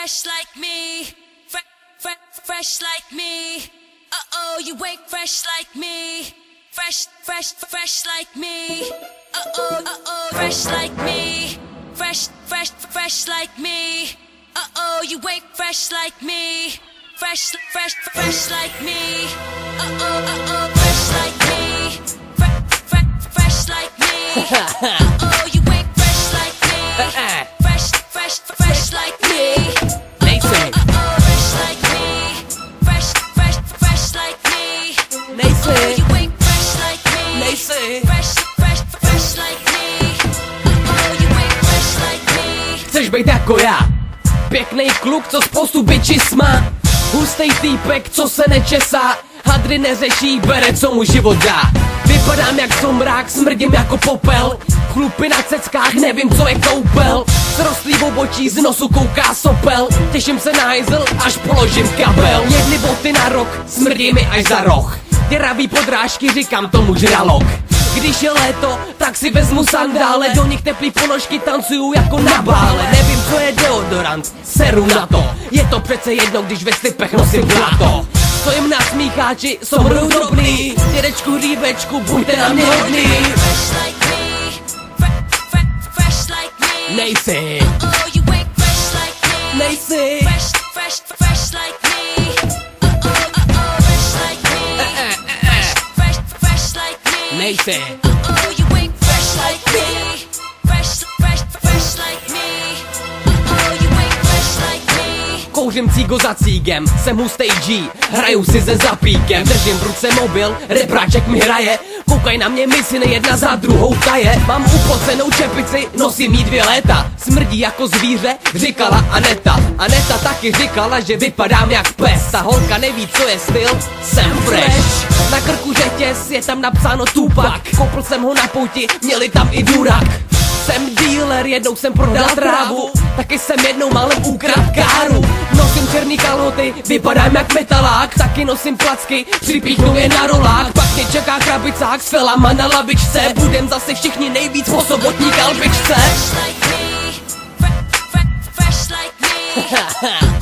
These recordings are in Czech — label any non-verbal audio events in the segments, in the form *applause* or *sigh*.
fresh like me. Fre- fre- fresh like me. Uh oh, you wake fresh like me. Fresh, fresh, fresh like me. Uh oh, uh oh, fresh like me. Fresh, fresh, fresh like me. Uh oh, you wake fresh like me. Fresh, fresh, fresh like me. Uh oh, uh oh, fresh like me. Fresh, fresh, fresh like me. Uh oh, být jako já? Pěkný kluk, co spoustu bitches má Hustej týpek, co se nečesá. Hadry neřeší, bere co mu život dá. Vypadám jak somrák, smrdím jako popel. Chlupy na ceckách, nevím co je koupel. Srostlý obočí, z nosu kouká sopel. Těším se na hajzl, až položím kabel. Jedny boty na rok, smrdí mi až za roh. Děravý podrážky, říkám tomu žralok když je léto, tak si vezmu sandále. Do nich teplý ponožky tancuju jako na bále. Nevím, co je deodorant, seru na to. Je to přece jedno, když ve slipech nosím bláto Stojím na smícháči, jsou drobný? Dědečku, rýbečku, buďte na mě hodný. Fresh like Nejsi, Uh oh, you wake fresh like me. Fresh, fresh, fresh like me. Uh oh, you wake fresh like me. Kouřím cígo za cígem, jsem hustej G Hraju si se zapíkem, držím v ruce mobil Repráček mi hraje Koukaj na mě misiny jedna za druhou taje Mám upocenou čepici, nosím jí dvě léta. Smrdí jako zvíře, říkala Aneta. Aneta taky říkala, že vypadám jak pes. Ta holka neví, co je styl, jsem fresh. Na krku řetěz, je tam napsáno Tupac. Kopl jsem ho na pouti, měli tam i durak. Jsem dealer, jednou jsem prodal trávu. Taky jsem jednou málem ukrad káru. Nosím černý kalhoty, vypadám jak metalák Taky nosím placky, připíchnu je na rolák Pak mě čeká krabicák s felama na labičce Budem zase všichni nejvíc po sobotní kalbičce Fresh like me. Fre- fre- fresh like me. *laughs*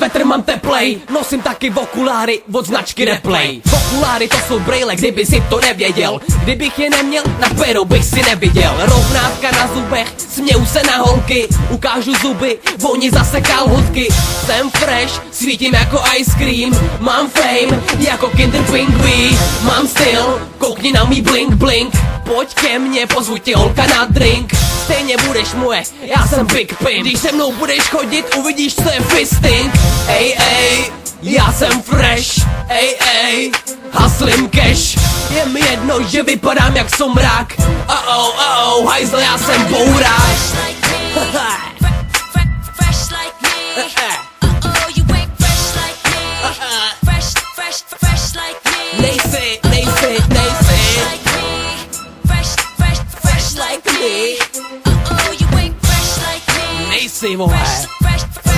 Svetr mám teplej, nosím taky okuláry od značky Replay. Okuláry to jsou brejle, kdyby si to nevěděl. Kdybych je neměl, na peru bych si neviděl. Rovnávka na zubech, směju se na holky. Ukážu zuby, oni zase kalhotky Jsem fresh, svítím jako ice cream. Mám fame, jako Kinder Pingví Mám styl, koukni na mý blink blink Pojď ke mně, pozvu ti holka na drink Stejně budeš moje, já jsem Big Pin Když se mnou budeš chodit, uvidíš, co je fisting Ej, ej, já jsem fresh. Ej, ej, haslim cash. Je mi jedno, že vypadám jak somrák. Oh, oh, oh, hajzl, já jsem bourák *laughs* Seymour. Fresh, fresh, fresh.